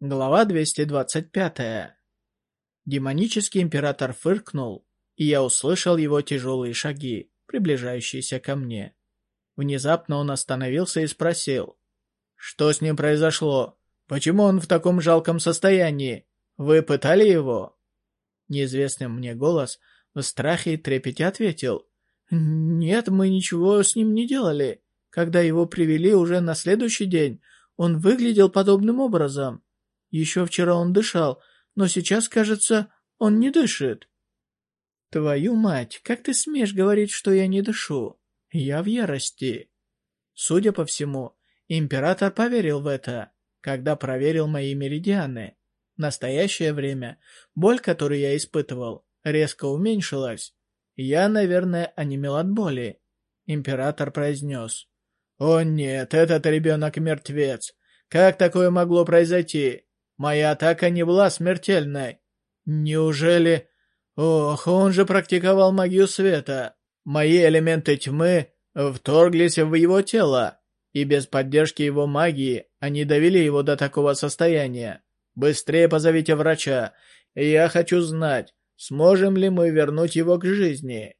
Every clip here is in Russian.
Глава 225. Демонический император фыркнул, и я услышал его тяжелые шаги, приближающиеся ко мне. Внезапно он остановился и спросил. «Что с ним произошло? Почему он в таком жалком состоянии? Вы пытали его?» Неизвестный мне голос в страхе и трепете ответил. «Нет, мы ничего с ним не делали. Когда его привели уже на следующий день, он выглядел подобным образом. Еще вчера он дышал, но сейчас, кажется, он не дышит. Твою мать, как ты смеешь говорить, что я не дышу? Я в ярости. Судя по всему, император поверил в это, когда проверил мои меридианы. В настоящее время боль, которую я испытывал, резко уменьшилась. Я, наверное, онемел от боли. Император произнес. «О нет, этот ребенок мертвец. Как такое могло произойти? Моя атака не была смертельной. Неужели... Ох, он же практиковал магию света. Мои элементы тьмы вторглись в его тело, и без поддержки его магии они довели его до такого состояния. Быстрее позовите врача. Я хочу знать, сможем ли мы вернуть его к жизни.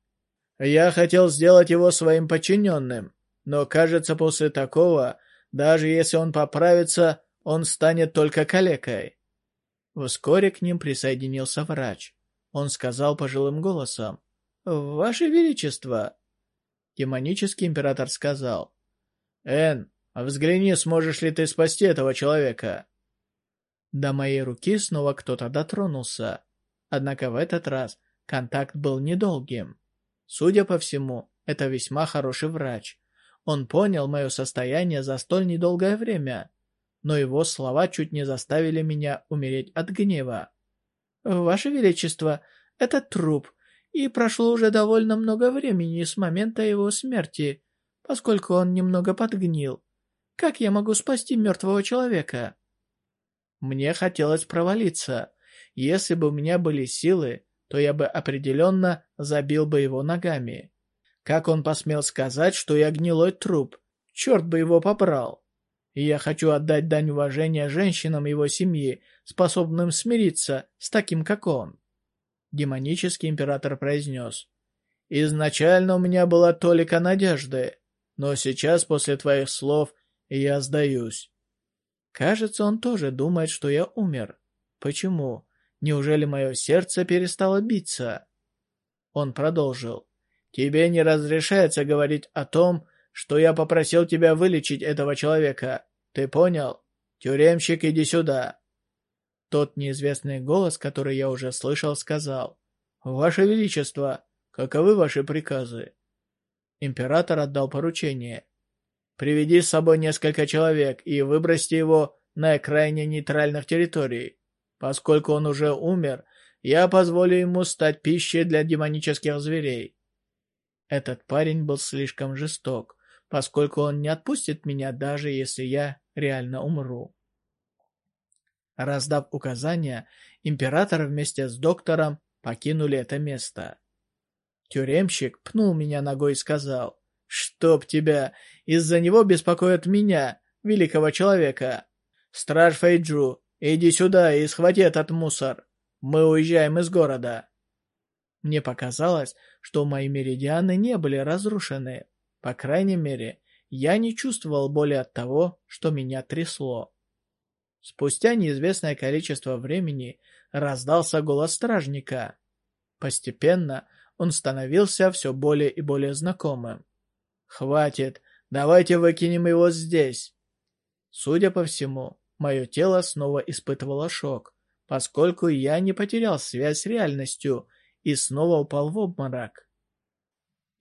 Я хотел сделать его своим подчиненным, но кажется, после такого, даже если он поправится, он станет только калекой. Вскоре к ним присоединился врач. Он сказал пожилым голосом, «Ваше Величество!» Демонический император сказал, «Эн, взгляни, сможешь ли ты спасти этого человека?» До моей руки снова кто-то дотронулся. Однако в этот раз контакт был недолгим. Судя по всему, это весьма хороший врач. Он понял мое состояние за столь недолгое время но его слова чуть не заставили меня умереть от гнева. «Ваше Величество, это труп, и прошло уже довольно много времени с момента его смерти, поскольку он немного подгнил. Как я могу спасти мертвого человека?» Мне хотелось провалиться. Если бы у меня были силы, то я бы определенно забил бы его ногами. Как он посмел сказать, что я гнилой труп? Черт бы его побрал! И я хочу отдать дань уважения женщинам его семьи, способным смириться с таким, как он. Демонический император произнес. Изначально у меня была толика надежды, но сейчас, после твоих слов, я сдаюсь. Кажется, он тоже думает, что я умер. Почему? Неужели мое сердце перестало биться? Он продолжил. Тебе не разрешается говорить о том, что я попросил тебя вылечить этого человека. Ты понял? Тюремщик, иди сюда!» Тот неизвестный голос, который я уже слышал, сказал. «Ваше Величество, каковы ваши приказы?» Император отдал поручение. «Приведи с собой несколько человек и выбросьте его на окраине нейтральных территорий. Поскольку он уже умер, я позволю ему стать пищей для демонических зверей». Этот парень был слишком жесток, поскольку он не отпустит меня, даже если я реально умру. Раздав указания, император вместе с доктором покинули это место. Тюремщик пнул меня ногой и сказал, «Чтоб тебя! Из-за него беспокоят меня, великого человека! Страж Фейджу, иди сюда и схвати этот мусор! Мы уезжаем из города!» Мне показалось, что мои меридианы не были разрушены. По крайней мере, я не чувствовал боли от того, что меня трясло. Спустя неизвестное количество времени раздался голос стражника. Постепенно он становился все более и более знакомым. «Хватит, давайте выкинем его здесь!» Судя по всему, мое тело снова испытывало шок, поскольку я не потерял связь с реальностью и снова упал в обморок.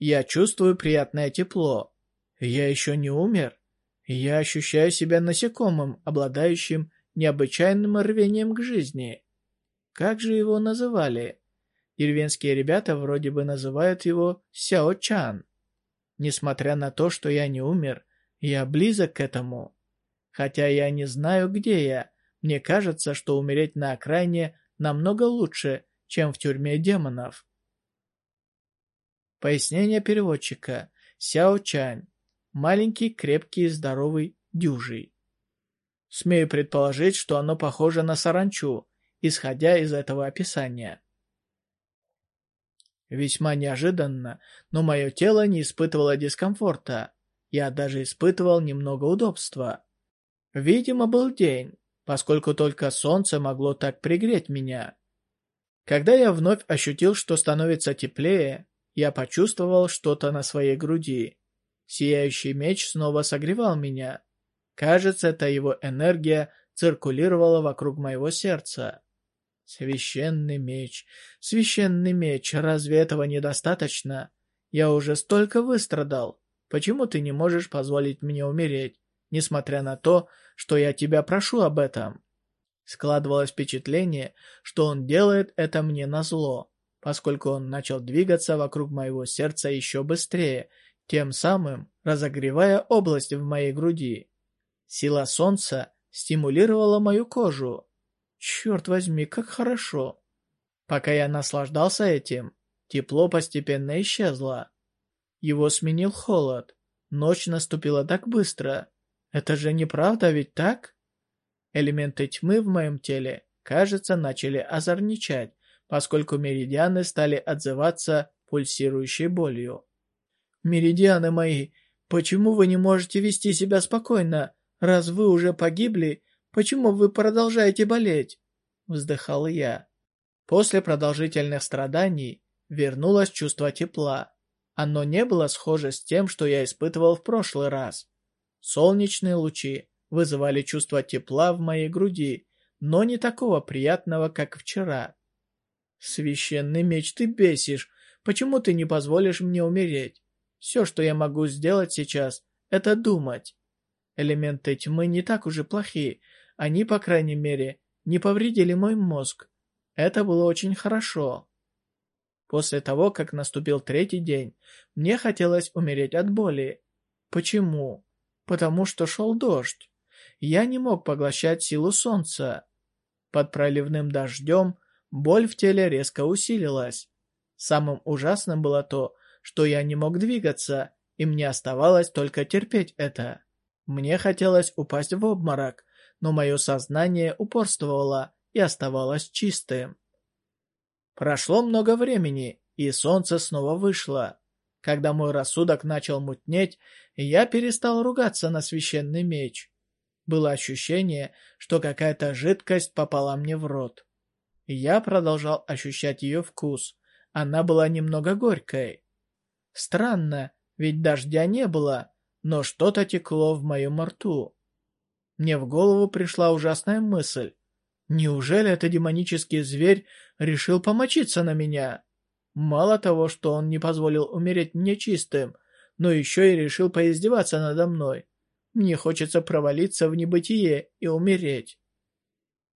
Я чувствую приятное тепло. Я еще не умер. Я ощущаю себя насекомым, обладающим необычайным рвением к жизни. Как же его называли? Деревенские ребята вроде бы называют его Сяо-чан. Несмотря на то, что я не умер, я близок к этому. Хотя я не знаю, где я, мне кажется, что умереть на окраине намного лучше, чем в тюрьме демонов. Пояснение переводчика. Сяо Чань. Маленький, крепкий, здоровый, дюжий. Смею предположить, что оно похоже на саранчу, исходя из этого описания. Весьма неожиданно, но мое тело не испытывало дискомфорта. Я даже испытывал немного удобства. Видимо, был день, поскольку только солнце могло так пригреть меня. Когда я вновь ощутил, что становится теплее, я почувствовал что-то на своей груди. Сияющий меч снова согревал меня. Кажется, это его энергия циркулировала вокруг моего сердца. Священный меч, священный меч, разве этого недостаточно? Я уже столько выстрадал. Почему ты не можешь позволить мне умереть, несмотря на то, что я тебя прошу об этом? Складывалось впечатление, что он делает это мне назло, поскольку он начал двигаться вокруг моего сердца еще быстрее, тем самым разогревая область в моей груди. Сила солнца стимулировала мою кожу. Черт возьми, как хорошо. Пока я наслаждался этим, тепло постепенно исчезло. Его сменил холод. Ночь наступила так быстро. Это же неправда, ведь так? Элементы тьмы в моем теле, кажется, начали озорничать, поскольку меридианы стали отзываться пульсирующей болью. «Меридианы мои, почему вы не можете вести себя спокойно? Раз вы уже погибли, почему вы продолжаете болеть?» Вздыхал я. После продолжительных страданий вернулось чувство тепла. Оно не было схоже с тем, что я испытывал в прошлый раз. Солнечные лучи вызывали чувство тепла в моей груди, но не такого приятного, как вчера. «Священный меч, ты бесишь! Почему ты не позволишь мне умереть? Все, что я могу сделать сейчас, это думать. Элементы тьмы не так уж и плохи. Они, по крайней мере, не повредили мой мозг. Это было очень хорошо. После того, как наступил третий день, мне хотелось умереть от боли. Почему? Потому что шел дождь. Я не мог поглощать силу солнца. Под проливным дождем боль в теле резко усилилась. Самым ужасным было то, что я не мог двигаться, и мне оставалось только терпеть это. Мне хотелось упасть в обморок, но мое сознание упорствовало и оставалось чистым. Прошло много времени, и солнце снова вышло. Когда мой рассудок начал мутнеть, я перестал ругаться на священный меч. Было ощущение, что какая-то жидкость попала мне в рот. Я продолжал ощущать ее вкус. Она была немного горькой. Странно, ведь дождя не было, но что-то текло в моем рту. Мне в голову пришла ужасная мысль. Неужели этот демонический зверь решил помочиться на меня? Мало того, что он не позволил умереть мне чистым, но еще и решил поиздеваться надо мной. Мне хочется провалиться в небытие и умереть.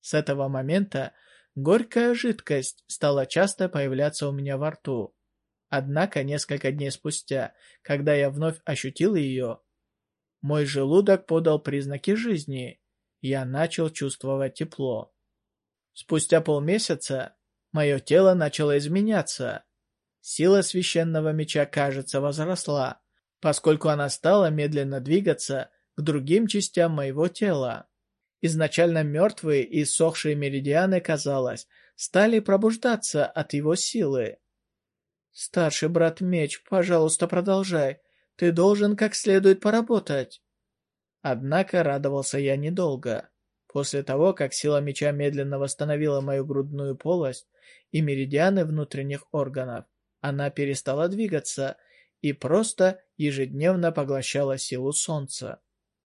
С этого момента горькая жидкость стала часто появляться у меня во рту. Однако несколько дней спустя, когда я вновь ощутил ее, мой желудок подал признаки жизни. Я начал чувствовать тепло. Спустя полмесяца мое тело начало изменяться. Сила священного меча, кажется, возросла, поскольку она стала медленно двигаться к другим частям моего тела. Изначально мертвые и сохшие меридианы, казалось, стали пробуждаться от его силы. «Старший брат Меч, пожалуйста, продолжай. Ты должен как следует поработать». Однако радовался я недолго. После того, как сила меча медленно восстановила мою грудную полость и меридианы внутренних органов, она перестала двигаться и просто ежедневно поглощала силу солнца.